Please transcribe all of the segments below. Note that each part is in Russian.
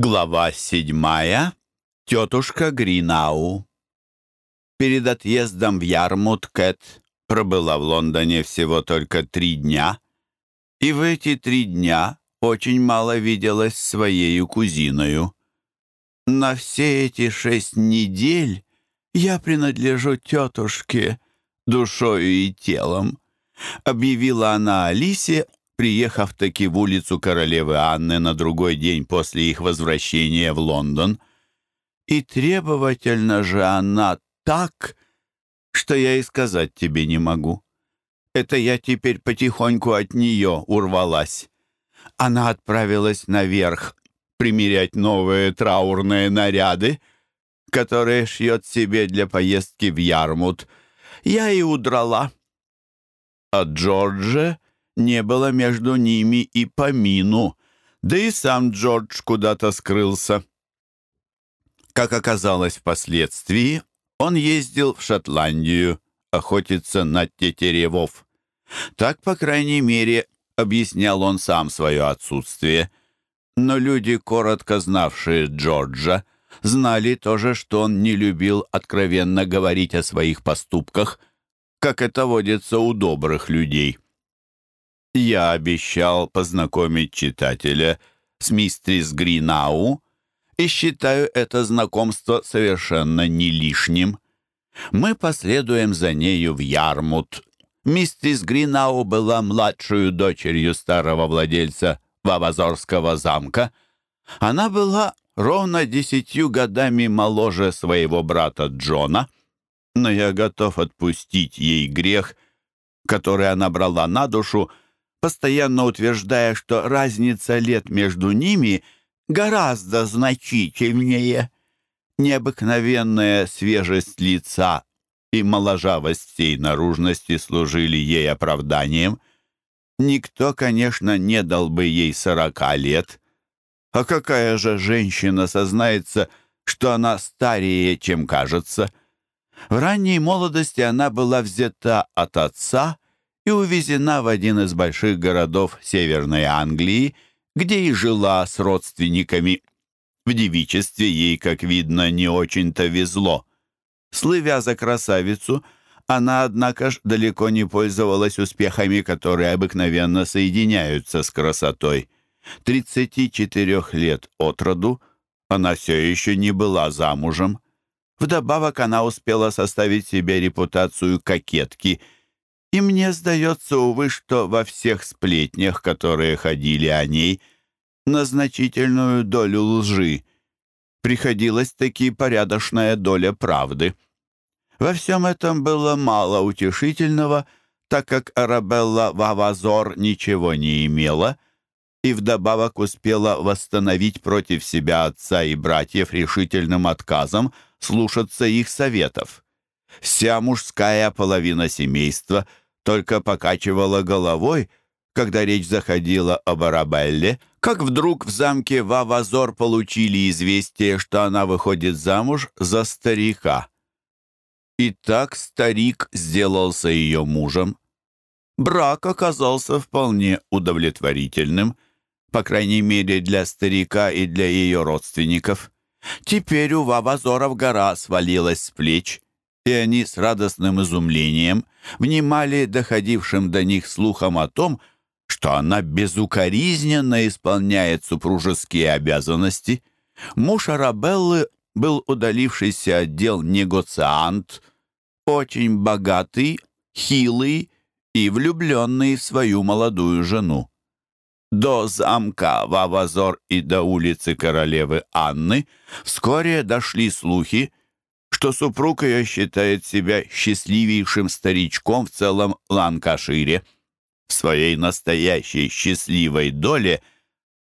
Глава седьмая. Тетушка Гринау. Перед отъездом в Ярмут Кэт пробыла в Лондоне всего только три дня, и в эти три дня очень мало виделась своей кузиною. «На все эти шесть недель я принадлежу тетушке душою и телом», объявила она Алисе приехав таки в улицу королевы Анны на другой день после их возвращения в Лондон. И требовательно же она так, что я и сказать тебе не могу. Это я теперь потихоньку от нее урвалась. Она отправилась наверх примерять новые траурные наряды, которые шьет себе для поездки в Ярмут. Я и удрала. А Джорджа не было между ними и помину, да и сам Джордж куда-то скрылся. Как оказалось впоследствии, он ездил в Шотландию охотиться на тетеревов. Так, по крайней мере, объяснял он сам свое отсутствие. Но люди, коротко знавшие Джорджа, знали тоже, что он не любил откровенно говорить о своих поступках, как это водится у добрых людей. Я обещал познакомить читателя с мистрис Гринау и считаю это знакомство совершенно не лишним. Мы последуем за нею в Ярмут. Мистрис Гринау была младшую дочерью старого владельца Вавазорского замка. Она была ровно десятью годами моложе своего брата Джона, но я готов отпустить ей грех, который она брала на душу, постоянно утверждая, что разница лет между ними гораздо значительнее. Необыкновенная свежесть лица и моложавость всей наружности служили ей оправданием. Никто, конечно, не и увезена в один из больших городов Северной Англии, где и жила с родственниками. В девичестве ей, как видно, не очень-то везло. Слывя за красавицу, она, однако ж, далеко не пользовалась успехами, которые обыкновенно соединяются с красотой. 34 лет от роду она все еще не была замужем. Вдобавок она успела составить себе репутацию кокетки – и мне сдается, увы, что во всех сплетнях, которые ходили о ней, на значительную долю лжи приходилась таки порядочная доля правды. Во всем этом было мало утешительного, так как Арабелла Вавазор ничего не имела и вдобавок успела восстановить против себя отца и братьев решительным отказом слушаться их советов. Вся мужская половина семейства – только покачивала головой, когда речь заходила о Арабелле, как вдруг в замке Вавазор получили известие, что она выходит замуж за старика. И так старик сделался ее мужем. Брак оказался вполне удовлетворительным, по крайней мере для старика и для ее родственников. Теперь у Вавазоров гора свалилась с плеч, и они с радостным изумлением – внимали доходившим до них слухам о том, что она безукоризненно исполняет супружеские обязанности. Муж Арабеллы был удалившийся отдел дел негоциант, очень богатый, хилый и влюбленный в свою молодую жену. До замка Вавазор и до улицы королевы Анны вскоре дошли слухи, что супруг ее считает себя счастливейшим старичком в целом Ланкашире. В своей настоящей счастливой доле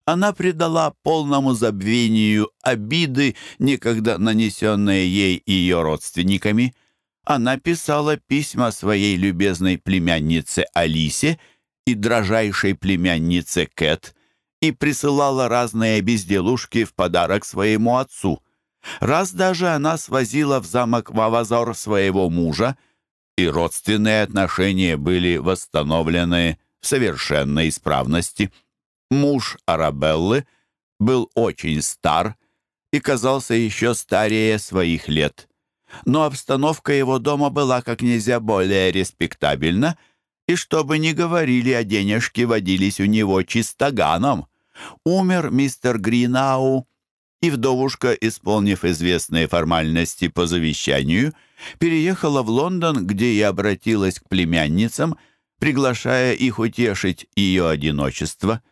она предала полному забвению обиды, некогда нанесенные ей ее родственниками. Она писала письма своей любезной племяннице Алисе и дрожайшей племяннице Кэт и присылала разные безделушки в подарок своему отцу — Раз даже она свозила в замок Вавазор своего мужа, и родственные отношения были восстановлены в совершенной исправности. Муж Арабеллы был очень стар и казался еще старее своих лет. Но обстановка его дома была как нельзя более респектабельна, и чтобы не говорили о денежке, водились у него чистоганом. Умер мистер Гринау, и вдовушка, исполнив известные формальности по завещанию, переехала в Лондон, где и обратилась к племянницам, приглашая их утешить ее одиночество.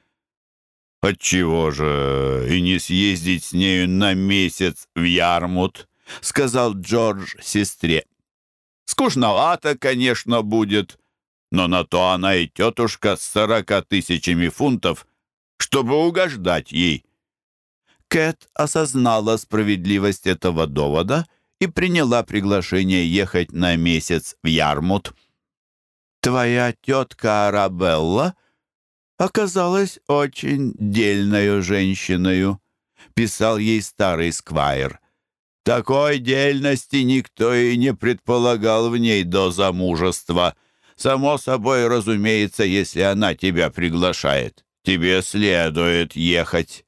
«Отчего же и не съездить с нею на месяц в Ярмут?» — сказал Джордж сестре. «Скучновато, конечно, будет, но на то она и тетушка с сорока тысячами фунтов, чтобы угождать ей». Кэт осознала справедливость этого довода и приняла приглашение ехать на месяц в Ярмут. «Твоя тетка Арабелла оказалась очень дельною женщиною», — писал ей старый сквайр. «Такой дельности никто и не предполагал в ней до замужества. Само собой, разумеется, если она тебя приглашает, тебе следует ехать».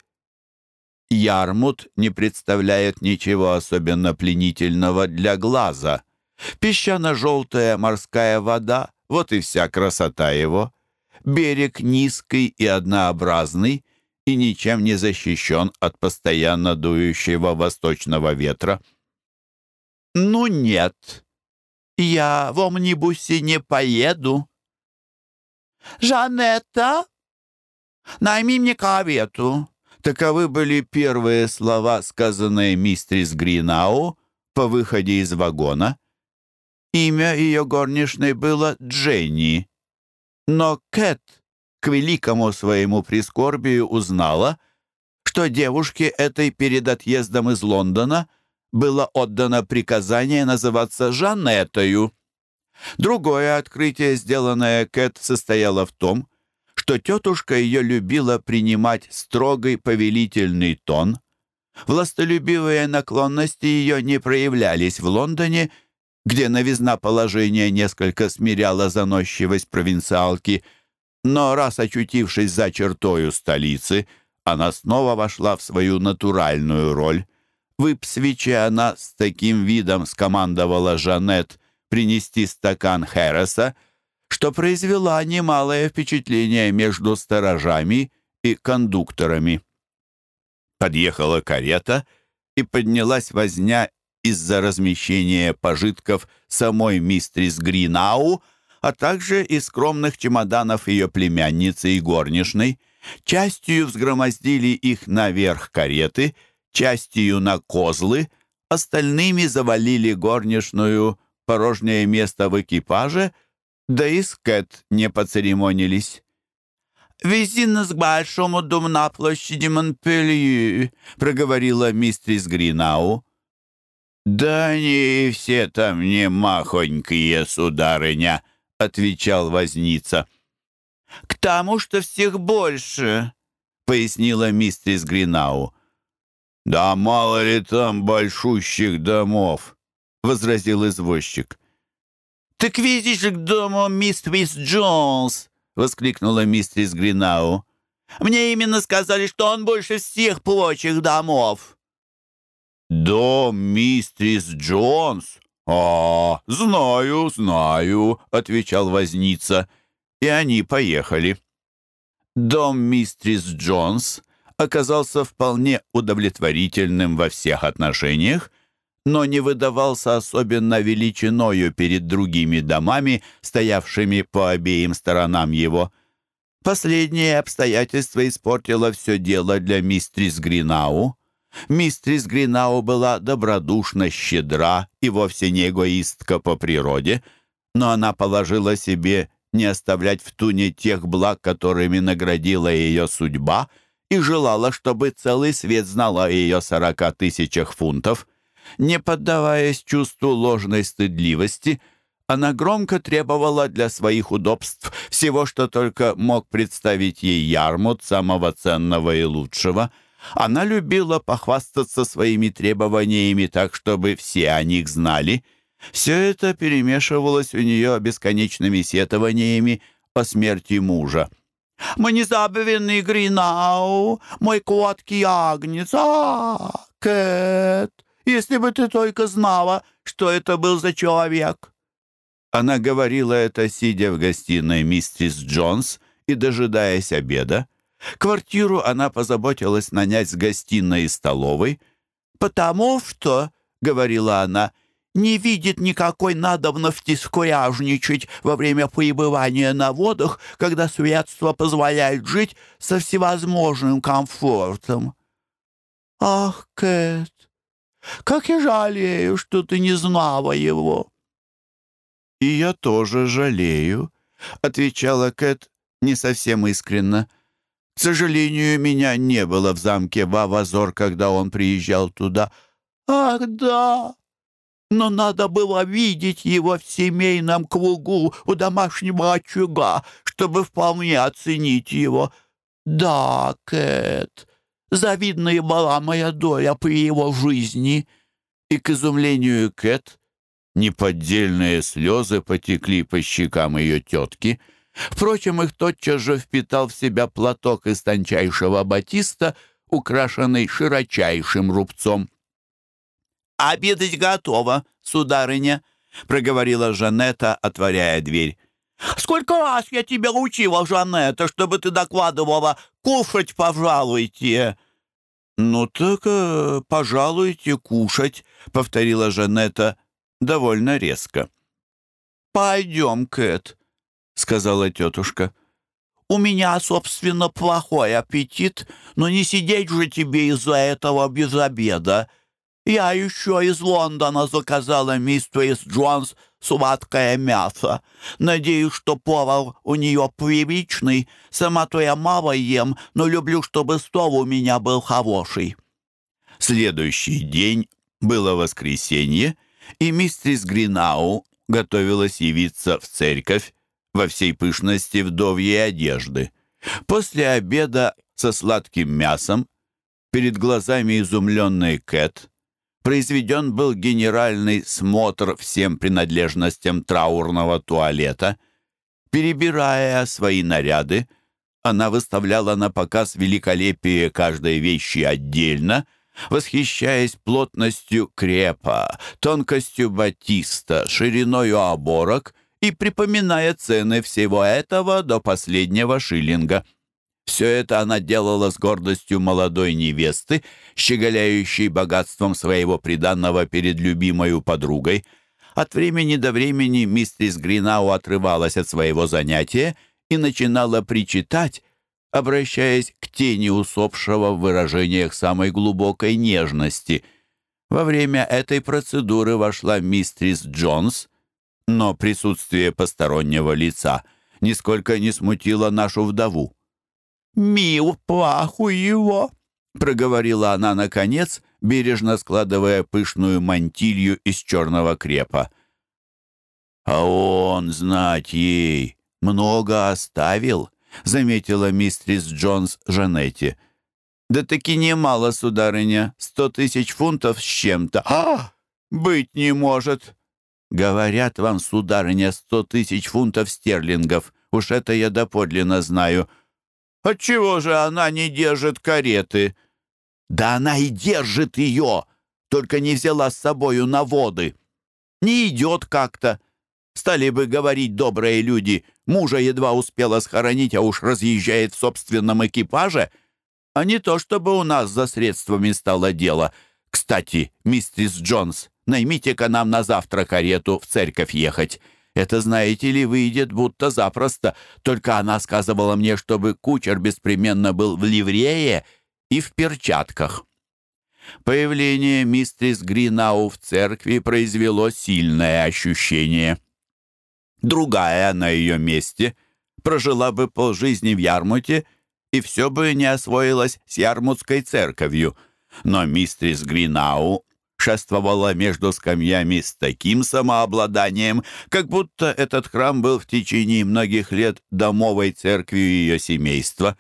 Ярмут не представляет ничего особенно пленительного для глаза. Песчано-желтая морская вода — вот и вся красота его. Берег низкий и однообразный и ничем не защищен от постоянно дующего восточного ветра. «Ну нет, я в омнибусе не поеду». «Жанетта, найми мне карету», Таковы были первые слова, сказанные мистерис Гринау по выходе из вагона. Имя ее горничной было Дженни. Но Кэт к великому своему прискорбию узнала, что девушке этой перед отъездом из Лондона было отдано приказание называться Жанеттою. Другое открытие, сделанное Кэт, состояло в том, что что тетушка ее любила принимать строгий повелительный тон. Властолюбивые наклонности ее не проявлялись в Лондоне, где новизна положения несколько смиряла заносчивость провинциалки, но раз очутившись за чертою столицы, она снова вошла в свою натуральную роль. В Ипсвиче она с таким видом скомандовала Жанет принести стакан Хереса, что произвела немалое впечатление между сторожами и кондукторами. Подъехала карета и поднялась возня из-за размещения пожитков самой мистрис Гринау, а также из скромных чемоданов ее племянницы и горничной. Частью взгромоздили их наверх кареты, частью на козлы, остальными завалили горничную, порожнее место в экипаже — да и Скэт не поцеремонились. «Вези нас к большому дому на площади Монпелье», — проговорила мистрис Гринау. «Да они все там не махонькие, сударыня», — отвечал возница. «К тому, что всех больше», — пояснила мистрис Гринау. «Да мало ли там большущих домов», — возразил извозчик. «Так везишь к дому мисс Джонс!» — воскликнула мистерис Гринау. «Мне именно сказали, что он больше всех прочих домов!» «Дом мистерис Джонс? А, знаю, знаю!» — отвечал возница. И они поехали. Дом мистерис Джонс оказался вполне удовлетворительным во всех отношениях, но не выдавался особенно величиною перед другими домами, стоявшими по обеим сторонам его. Последнее обстоятельство испортило все дело для мистрис Гринау. Мистрис Гринау была добродушно щедра и вовсе не эгоистка по природе, но она положила себе не оставлять в туне тех благ, которыми наградила ее судьба, и желала, чтобы целый свет знал о ее сорока тысячах фунтов – не поддаваясь чувству ложной стыдливости, она громко требовала для своих удобств всего, что только мог представить ей Ярмут, самого ценного и лучшего. Она любила похвастаться своими требованиями так, чтобы все о них знали. Все это перемешивалось у нее бесконечными сетованиями о смерти мужа. «Мы незабвенный Гринау, мой кот Киагница, Кэт!» если бы ты только знала, что это был за человек!» Она говорила это, сидя в гостиной миссис Джонс и дожидаясь обеда. Квартиру она позаботилась нанять с гостиной и столовой, «потому что, — говорила она, — не видит никакой надобности скоряжничать во время пребывания на водах, когда средства позволяют жить со всевозможным комфортом. Ах, Кэт, Как я жалею, что ты не знала его!» «И я тоже жалею», — отвечала Кэт не совсем искренно. «К сожалению, меня не было в замке Вавазор, когда он приезжал туда». «Ах, да! Но надо было видеть его в семейном кругу у домашнего очага, чтобы вполне оценить его». «Да, Кэт, завидная была моя доля при его жизни». И к изумлению Кэт Неподдельные слезы потекли по щекам ее тетки. Впрочем, их тотчас же впитал в себя платок из тончайшего батиста, украшенный широчайшим рубцом. «Обедать готово, сударыня», — проговорила Жанетта, отворяя дверь. Сколько раз я тебя учила, Жанетта, чтобы ты докладывала «кушать, пожалуйте». «Ну так, э, пожалуйте, кушать», — повторила Жанетта довольно резко. «Пойдем, Кэт», — сказала тетушка. «У меня, собственно, плохой аппетит, но не сидеть же тебе из-за этого без обеда. Я еще из Лондона заказала мистерис Джонс сладкое мясо. Надеюсь, что повар у нее приличный. Сама-то я мало ем, но люблю, чтобы стол у меня был хороший». Следующий день было воскресенье, и мистерс Гринау готовилась явиться в церковь во всей пышности вдовьей одежды. После обеда со сладким мясом перед глазами изумленной Кэт произведен был генеральный смотр всем принадлежностям траурного туалета. Перебирая свои наряды, она выставляла на показ великолепие каждой вещи отдельно, восхищаясь плотностью крепа, тонкостью батиста, шириною оборок и припоминая цены всего этого до последнего шиллинга – все это она делала с гордостью молодой невесты, щеголяющей богатством своего приданного перед любимой подругой. От времени до времени мистрис Гринау отрывалась от своего занятия и начинала причитать, обращаясь к тени усопшего в выражениях самой глубокой нежности. Во время этой процедуры вошла мистрис Джонс, но присутствие постороннего лица нисколько не смутило нашу вдову мил плаху его!» — проговорила она наконец, бережно складывая пышную мантилью из черного крепа. «А он, знать ей, много оставил», — заметила мистрис Джонс Жанетти. «Да таки немало, сударыня, сто тысяч фунтов с чем-то». «А! Быть не может!» «Говорят вам, сударыня, сто тысяч фунтов стерлингов. Уж это я доподлинно знаю». Отчего же она не держит кареты?» «Да она и держит ее, только не взяла с собою на воды. Не идет как-то. Стали бы говорить добрые люди, мужа едва успела схоронить, а уж разъезжает в собственном экипаже. А не то, чтобы у нас за средствами стало дело. Кстати, миссис Джонс, наймите-ка нам на завтра карету в церковь ехать». Это, знаете ли, выйдет будто запросто. Только она сказывала мне, чтобы кучер беспременно был в ливрее и в перчатках». Появление мистрис Гринау в церкви произвело сильное ощущение. Другая на ее месте прожила бы полжизни в Ярмуте, и все бы не освоилась с Ярмутской церковью. Но мистрис Гринау шествовала между скамьями с таким самообладанием, как будто этот храм был в течение многих лет домовой церкви ее семейства.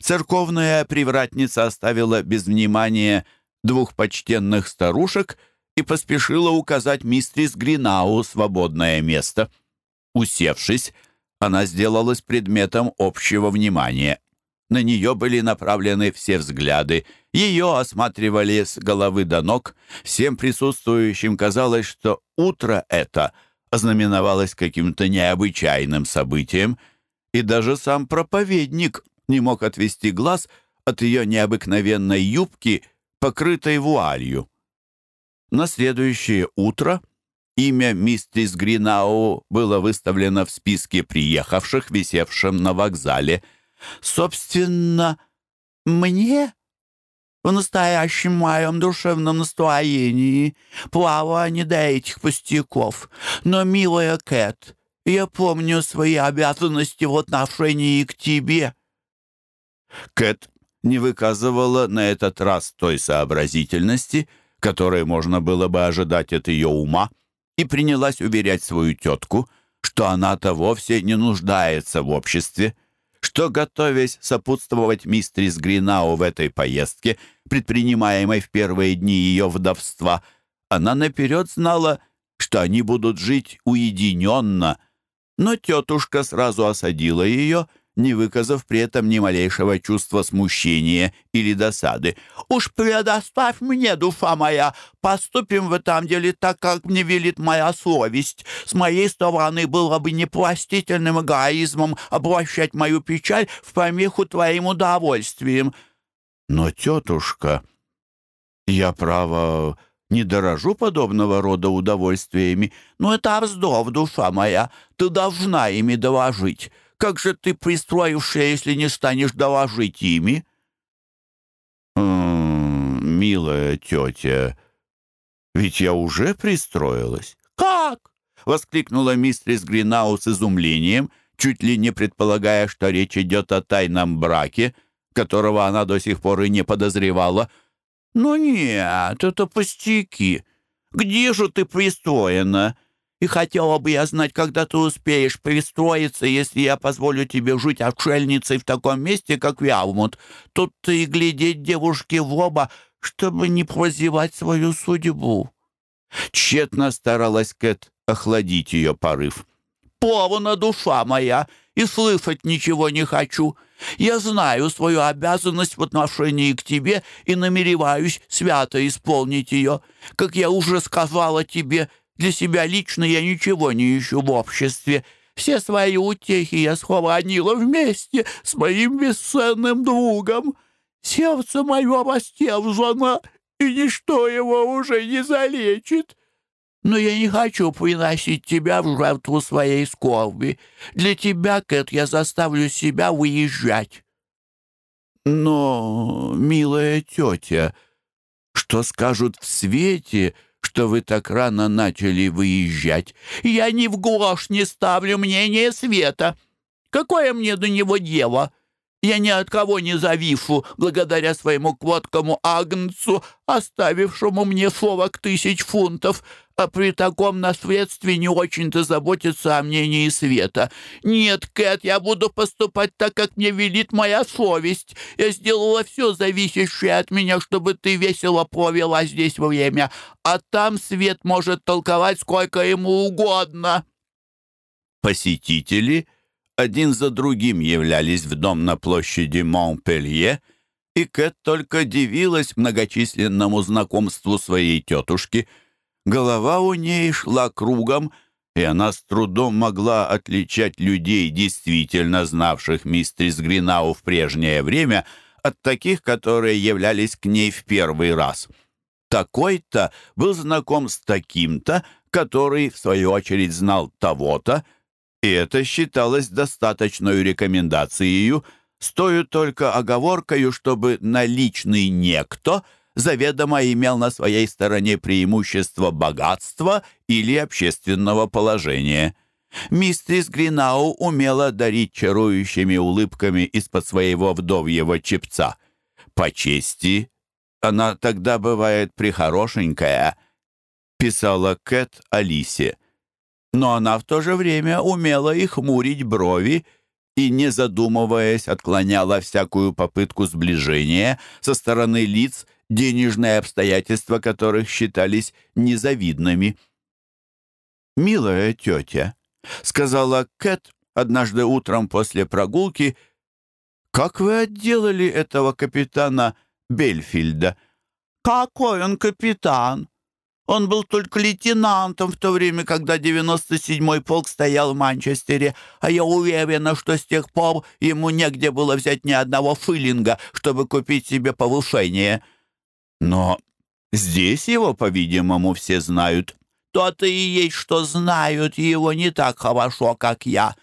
Церковная привратница оставила без внимания двух почтенных старушек и поспешила указать мистрис Гринау свободное место. Усевшись, она сделалась предметом общего внимания. На нее были направлены все взгляды. Ее осматривали с головы до ног. Всем присутствующим казалось, что утро это ознаменовалось каким-то необычайным событием, и даже сам проповедник не мог отвести глаз от ее необыкновенной юбки, покрытой вуалью. На следующее утро имя мистерис Гринау было выставлено в списке приехавших, висевшем на вокзале – Собственно, мне в настоящем моем душевном настроении плава не до этих пустяков. Но, милая Кэт, я помню свои обязанности в отношении к тебе». Кэт не выказывала на этот раз той сообразительности, которой можно было бы ожидать от ее ума, и принялась уверять свою тетку, что, готовясь сопутствовать мистерис Гринау в этой поездке, предпринимаемой в первые дни ее вдовства, она наперед знала, что они будут жить уединенно. Но тетушка сразу осадила ее — не выказав при этом ни малейшего чувства смущения или досады. «Уж предоставь мне, душа моя, поступим в этом деле так, как мне велит моя совесть. С моей стороны было бы непростительным эгоизмом обращать мою печаль в помеху твоим удовольствием». «Но, тетушка, я, право, не дорожу подобного рода удовольствиями, но это вздор, душа моя, ты должна ими дорожить» как же ты пристроишься, если не станешь доложить ими?» «Милая тетя, ведь я уже пристроилась». «Как?» — воскликнула мистерис Гринау с изумлением, чуть ли не предполагая, что речь идет о тайном браке, которого она до сих пор и не подозревала. «Ну нет, это пустяки. Где же ты пристроена?» И хотела бы я знать, когда ты успеешь пристроиться, если я позволю тебе жить отшельницей в таком месте, как Вялмут. Тут-то и глядеть девушке в оба, чтобы не прозевать свою судьбу». Тщетно старалась Кэт охладить ее порыв. «Пована душа моя, и слышать ничего Для себя лично я ничего не ищу в обществе. Все свои утехи я схованила вместе с моим бесценным другом. Сердце мое растевзано, и ничто его уже не залечит. Но я не хочу приносить тебя в жертву своей скорби. Для тебя, Кэт, я заставлю себя выезжать. Но, милая тетя, что скажут в свете — что вы так рано начали выезжать. Я ни в гуашь не ставлю мнение Света. Какое мне до него дело? Я ни от кого не завишу, благодаря своему квоткому агнцу, оставившему мне слово к тысяч фунтов. А при таком наследстве не очень-то заботится о мнении Света. Нет, Кэт, я буду поступать так, как мне велит моя совесть. Я сделала все зависящее от меня, чтобы ты весело провела здесь время. А там Свет может толковать сколько ему угодно». Посетители один за другим являлись в дом на площади Монпелье, и Кэт только дивилась многочисленному знакомству своей тетушки – голова у ней шла кругом, и она с трудом могла отличать людей, действительно знавших мистерис Гринау в прежнее время, от таких, которые являлись к ней в первый раз. Такой-то был знаком с таким-то, который, в свою очередь, знал того-то, и это считалось достаточной рекомендацией, с только оговоркою, чтобы наличный некто — заведомо имел на своей стороне преимущество богатства или общественного положения. Мистрис Гринау умела дарить чарующими улыбками из-под своего вдовьего чепца. «По чести, она тогда бывает прихорошенькая», — писала Кэт Алисе. Но она в то же время умела и хмурить брови, и, не задумываясь, отклоняла всякую попытку сближения со стороны лиц, денежные обстоятельства которых считались незавидными. «Милая тетя», — сказала Кэт однажды утром после прогулки, «как вы отделали этого капитана Бельфильда?» «Какой он капитан? Он был только лейтенантом в то время, когда 97-й полк стоял в Манчестере, а я уверена, что с тех пор ему негде было взять ни одного филлинга, чтобы купить себе повышение». Но здесь его, по-видимому, все знают. То-то и есть, что знают его не так хорошо, как я.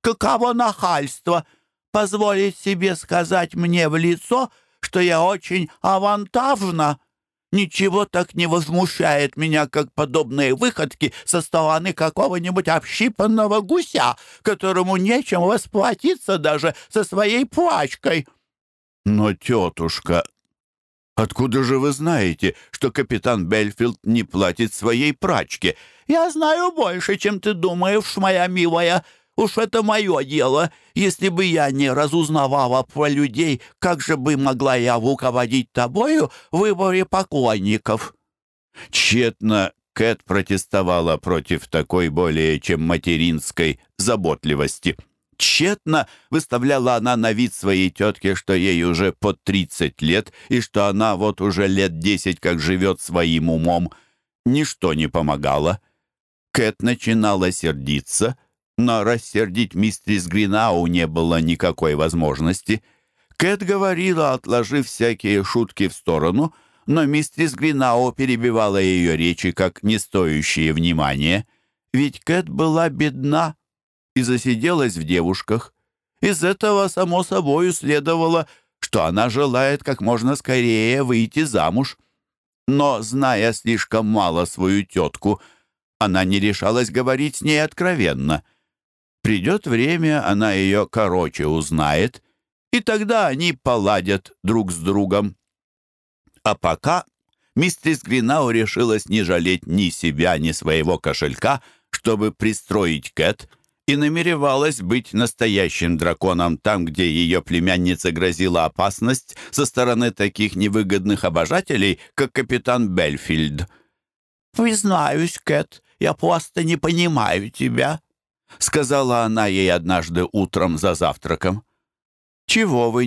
Каково нахальство позволить себе сказать мне в лицо, что я очень авантажна. Ничего так не возмущает меня, как подобные выходки со стороны какого-нибудь общипанного гуся, которому нечем восплатиться даже со своей плачкой». «Но, тетушка», Откуда же вы знаете, что капитан Бельфилд не платит своей прачке? Я знаю больше, чем ты думаешь, моя милая. Уж это мое дело. Если бы я не разузнавала про людей, как же бы могла я руководить тобою в выборе поклонников?» Тщетно Кэт протестовала против такой более чем материнской заботливости – тщетно выставляла она на вид своей тетке, что ей уже по 30 лет и что она вот уже лет 10 как живет своим умом. Ничто не помогало. Кэт начинала сердиться, но рассердить мистерис Гринау не было никакой возможности. Кэт говорила, отложив всякие шутки в сторону, но мистерис Гринау перебивала ее речи как не стоящие внимания. Ведь Кэт была бедна, и засиделась в девушках. Из этого, само собой, следовало, что она желает как можно скорее выйти замуж. Но, зная слишком мало свою тетку, она не решалась говорить с ней откровенно. Придет время, она ее короче узнает, и тогда они поладят друг с другом. А пока мистерс Гринау решилась не жалеть ни себя, ни своего кошелька, чтобы пристроить Кэт, и намеревалась быть настоящим драконом там, где ее племяннице грозила опасность со стороны таких невыгодных обожателей, как капитан Бельфильд. «Признаюсь, Кэт, я просто не понимаю тебя», — сказала она ей однажды утром за завтраком. «Чего вы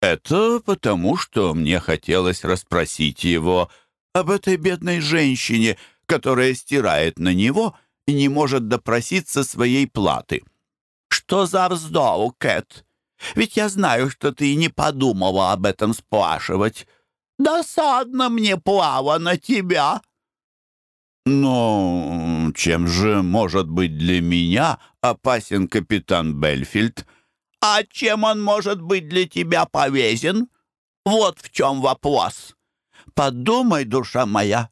Это потому, что мне хотелось расспросить его об этой бедной женщине, которая стирает на него и не может допроситься своей платы. Что за вздол, Кэт? Ведь я знаю, что ты не подумала об этом спрашивать. Досадно мне плава на тебя. Но чем же может быть для меня опасен капитан Бельфильд — а чем он может быть для тебя повезен? Вот в чем вопрос. Подумай, душа моя.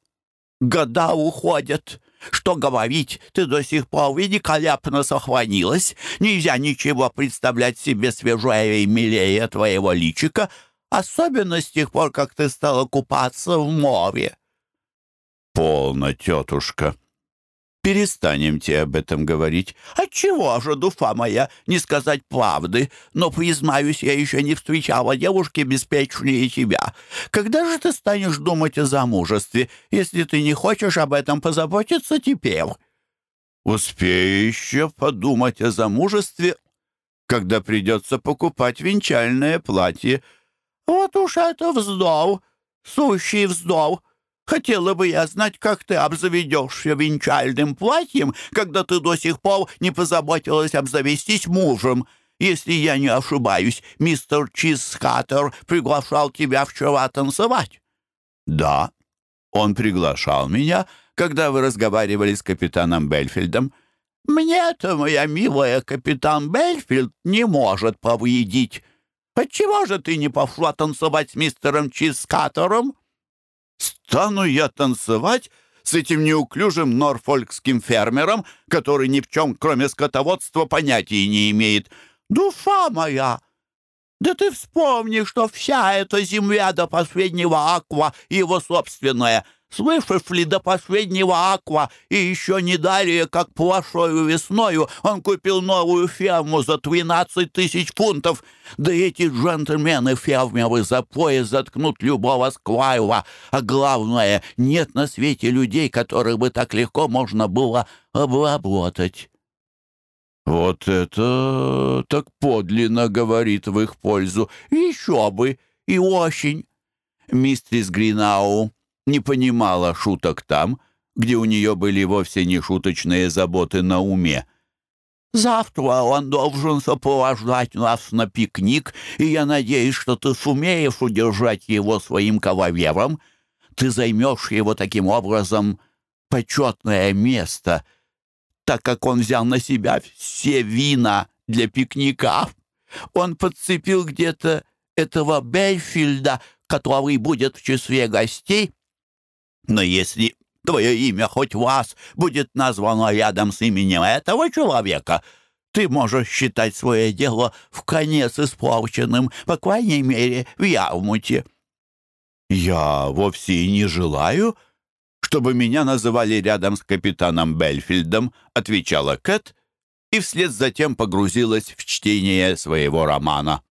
Года уходят. Что говорить, ты до сих пор великолепно сохранилась. Нельзя ничего представлять себе свежее и милее твоего личика, особенно с тех пор, как ты стала купаться в море. «Полно, тетушка», перестанем тебе об этом говорить. Отчего же, дуфа моя, не сказать правды? Но, признаюсь, я еще не встречала девушки беспечнее тебя. Когда же ты станешь думать о замужестве, если ты не хочешь об этом позаботиться теперь? Успею еще подумать о замужестве, когда придется покупать венчальное платье. Вот уж это вздов, сущий вздов. Хотела бы я знать, как ты обзаведешься венчальным платьем, когда ты до сих пор не позаботилась обзавестись мужем. Если я не ошибаюсь, мистер Чизхаттер приглашал тебя вчера танцевать». «Да, он приглашал меня, когда вы разговаривали с капитаном Бельфельдом». «Мне-то, моя милая, капитан Бельфилд не может повредить. Отчего же ты не пошла танцевать с мистером Чизкатором?» Стану я танцевать с этим неуклюжим норфолькским фермером, который ни в чем, кроме скотоводства, понятия не имеет. Душа моя! Да ты вспомни, что вся эта Слышишь ли, до последнего аква и еще не далее, как прошлою весною, он купил новую ферму за двенадцать тысяч фунтов. Да эти джентльмены-фермеры за пояс заткнут любого сквайва, А главное, нет на свете людей, которых бы так легко можно было обработать». «Вот это так подлинно говорит в их пользу. Еще бы! И очень!» мистерс Гринау, не понимала шуток там, где у нее были вовсе не шуточные заботы на уме. «Завтра он должен сопровождать нас на пикник, и я надеюсь, что ты сумеешь удержать Но если твое имя хоть вас будет названо рядом с именем этого человека, ты можешь считать свое дело в конец испорченным, по крайней мере, в Ярмуте». «Я вовсе и не желаю, чтобы меня называли рядом с капитаном Бельфильдом», отвечала Кэт и вслед затем погрузилась в чтение своего романа.